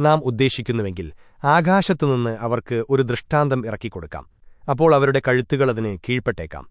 നാം ഉദ്ദേശിക്കുന്നുവെങ്കിൽ ആകാശത്തുനിന്ന് അവർക്ക് ഒരു ദൃഷ്ടാന്തം ഇറക്കിക്കൊടുക്കാം. അപ്പോൾ അവരുടെ കഴുത്തുകൾ അതിന് കീഴ്പ്പെട്ടേക്കാം.